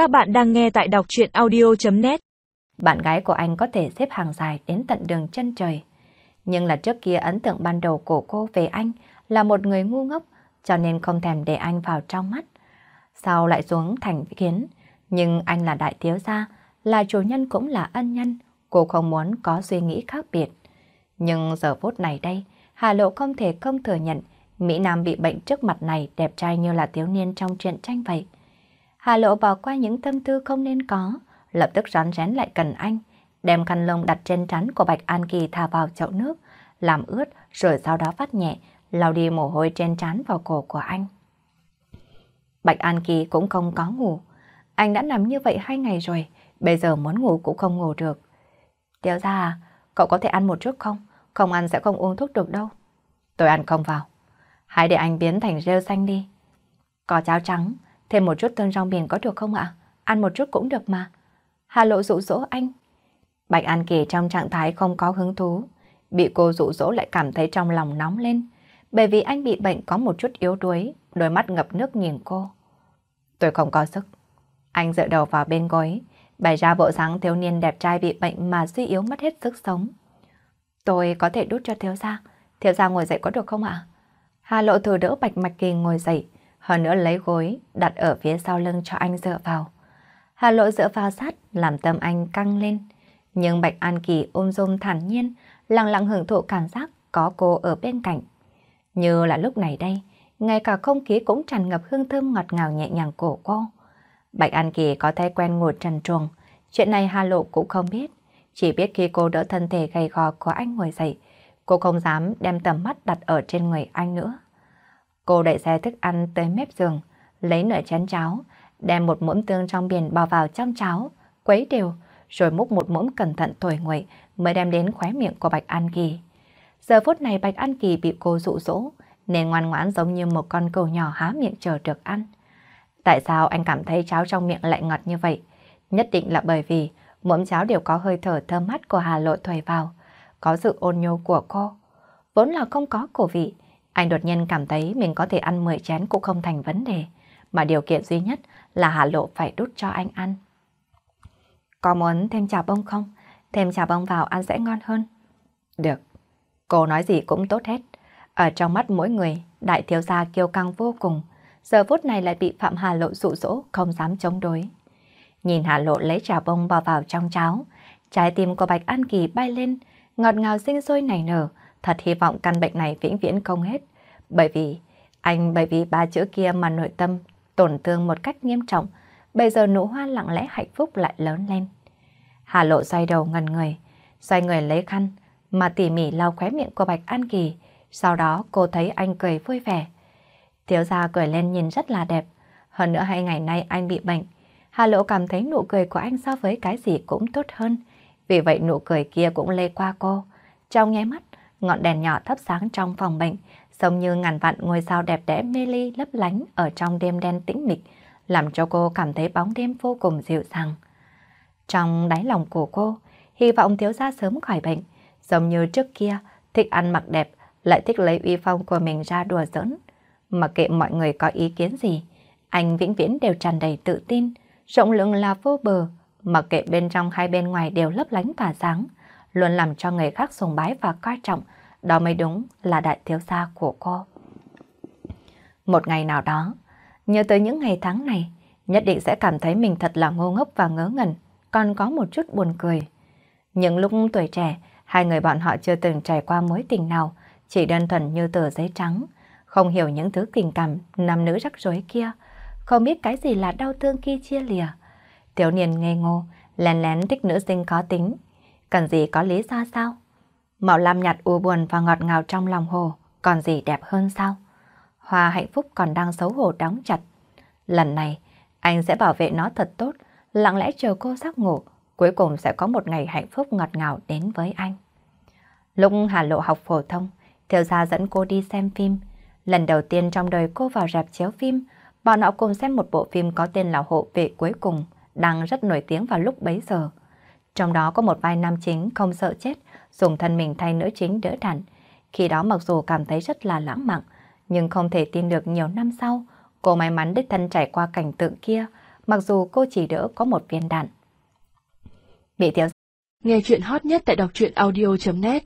Các bạn đang nghe tại đọc chuyện audio.net Bạn gái của anh có thể xếp hàng dài đến tận đường chân trời. Nhưng là trước kia ấn tượng ban đầu của cô về anh là một người ngu ngốc, cho nên không thèm để anh vào trong mắt. Sau lại xuống thành kiến, nhưng anh là đại thiếu gia, là chủ nhân cũng là ân nhân, cô không muốn có suy nghĩ khác biệt. Nhưng giờ phút này đây, Hà Lộ không thể không thừa nhận Mỹ Nam bị bệnh trước mặt này đẹp trai như là thiếu niên trong truyện tranh vậy. Hà Lộ bỏ qua những tâm tư không nên có, lập tức rón rén lại cần anh, đem khăn lông đặt trên trán của Bạch An Kỳ thả vào chậu nước, làm ướt rồi sau đó phát nhẹ, lau đi mồ hôi trên trán vào cổ của anh. Bạch An Kỳ cũng không có ngủ. Anh đã nằm như vậy hai ngày rồi, bây giờ muốn ngủ cũng không ngủ được. Tiểu ra à, cậu có thể ăn một chút không? Không ăn sẽ không uống thuốc được đâu. Tôi ăn không vào. Hãy để anh biến thành rêu xanh đi. Có cháo trắng, thêm một chút tương rong biển có được không ạ? Ăn một chút cũng được mà. Hà lộ dụ dỗ anh. Bạch An Kỳ trong trạng thái không có hứng thú. Bị cô dụ dỗ lại cảm thấy trong lòng nóng lên. Bởi vì anh bị bệnh có một chút yếu đuối, đôi mắt ngập nước nhìn cô. Tôi không có sức. Anh dựa đầu vào bên gối, bày ra bộ dáng thiếu niên đẹp trai bị bệnh mà suy yếu mất hết sức sống. Tôi có thể đút cho thiếu gia. Thiếu gia ngồi dậy có được không ạ? Hà lộ thử đỡ Bạch Mạch Kỳ ngồi dậy, hơn nữa lấy gối đặt ở phía sau lưng cho anh dựa vào. Hà lộ dựa vào sát làm tâm anh căng lên. Nhưng Bạch An Kỳ ôm rôm thản nhiên, lặng lặng hưởng thụ cảm giác có cô ở bên cạnh. Như là lúc này đây, ngay cả không khí cũng tràn ngập hương thơm ngọt ngào nhẹ nhàng của cô. Bạch An Kỳ có thói quen ngồi trần truồng, chuyện này Hà Lộ cũng không biết. Chỉ biết khi cô đỡ thân thể gầy gò của anh ngồi dậy, cô không dám đem tầm mắt đặt ở trên người anh nữa. Cô đẩy xe thức ăn tới mép giường, lấy nửa chén cháo, đem một muỗng tương trong biển bỏ vào trong cháo, quấy đều, rồi múc một muỗng cẩn thận thổi nguội mới đem đến khóe miệng của Bạch An Kỳ. Giờ phút này Bạch An Kỳ bị cô dụ dỗ, nên ngoan ngoãn giống như một con cừu nhỏ há miệng chờ được ăn. Tại sao anh cảm thấy cháo trong miệng lại ngọt như vậy? Nhất định là bởi vì muỗng cháo đều có hơi thở thơm mát của Hà Lộ thổi vào, có sự ôn nhô của cô. Vốn là không có cổ vị, anh đột nhiên cảm thấy mình có thể ăn 10 chén cũng không thành vấn đề, mà điều kiện duy nhất là Hà Lộ phải đút cho anh ăn. Có muốn thêm trà bông không? Thêm trà bông vào ăn sẽ ngon hơn. Được. Cô nói gì cũng tốt hết. Ở trong mắt mỗi người, đại thiếu gia kiêu căng vô cùng. Giờ phút này lại bị Phạm Hà Lộ dụ dỗ, không dám chống đối. Nhìn Hà Lộ lấy trà bông bỏ vào trong cháo, trái tim của Bạch An Kỳ bay lên, ngọt ngào sinh sôi nảy nở, thật hy vọng căn bệnh này vĩnh viễn không hết. Bởi vì, anh bởi vì ba chữ kia mà nội tâm tổn thương một cách nghiêm trọng, bây giờ nụ hoa lặng lẽ hạnh phúc lại lớn lên. Hà Lộ xoay đầu ngần người, xoay người lấy khăn, mà tỉ mỉ lau khóe miệng của Bạch An Kỳ, sau đó cô thấy anh cười vui vẻ. Thiếu gia cười lên nhìn rất là đẹp, hơn nữa hai ngày nay anh bị bệnh. Hà Lộ cảm thấy nụ cười của anh so với cái gì cũng tốt hơn, vì vậy nụ cười kia cũng lê qua cô. Trong nháy mắt, ngọn đèn nhỏ thắp sáng trong phòng bệnh, giống như ngàn vạn ngôi sao đẹp đẽ mê ly lấp lánh ở trong đêm đen tĩnh mịch, làm cho cô cảm thấy bóng đêm vô cùng dịu dàng. Trong đáy lòng của cô, hy vọng thiếu gia sớm khỏi bệnh, giống như trước kia, thích ăn mặc đẹp, lại thích lấy uy phong của mình ra đùa giỡn. Mặc kệ mọi người có ý kiến gì, anh vĩnh viễn đều tràn đầy tự tin, rộng lượng là vô bờ, mặc kệ bên trong hay bên ngoài đều lấp lánh tỏa sáng, luôn làm cho người khác sùng bái và coi trọng, đó mới đúng là đại thiếu gia của cô. Một ngày nào đó, nhớ tới những ngày tháng này, nhất định sẽ cảm thấy mình thật là ngô ngốc và ngớ ngẩn, còn có một chút buồn cười. Những lúc tuổi trẻ, hai người bọn họ chưa từng trải qua mối tình nào, chỉ đơn thuần như tờ giấy trắng, không hiểu những thứ tình cảm nam nữ rắc rối kia, không biết cái gì là đau thương khi chia lìa. Thiếu niên ngây ngô, lén lén thích nữ sinh có tính, cần gì có lý do sao? Màu lam nhạt u buồn và ngọt ngào trong lòng hồ, còn gì đẹp hơn sao? Hoa hạnh phúc còn đang xấu hổ đóng chặt. Lần này, anh sẽ bảo vệ nó thật tốt, lặng lẽ chờ cô giấc ngủ, cuối cùng sẽ có một ngày hạnh phúc ngọt ngào đến với anh. Lúc Hà Lộ học phổ thông, Thiều gia dẫn cô đi xem phim. Lần đầu tiên trong đời cô vào rạp chiếu phim, bọn họ cùng xem một bộ phim có tên là Hộ vệ cuối cùng, đang rất nổi tiếng vào lúc bấy giờ. Trong đó có một vai nam chính không sợ chết, dùng thân mình thay nữ chính đỡ đạn. Khi đó mặc dù cảm thấy rất là lãng mạn, nhưng không thể tin được nhiều năm sau, cô may mắn đích thân trải qua cảnh tượng kia, mặc dù cô chỉ đỡ có một viên đạn. Bị thiếu Nghe chuyện hot nhất tại đọc truyện audio.net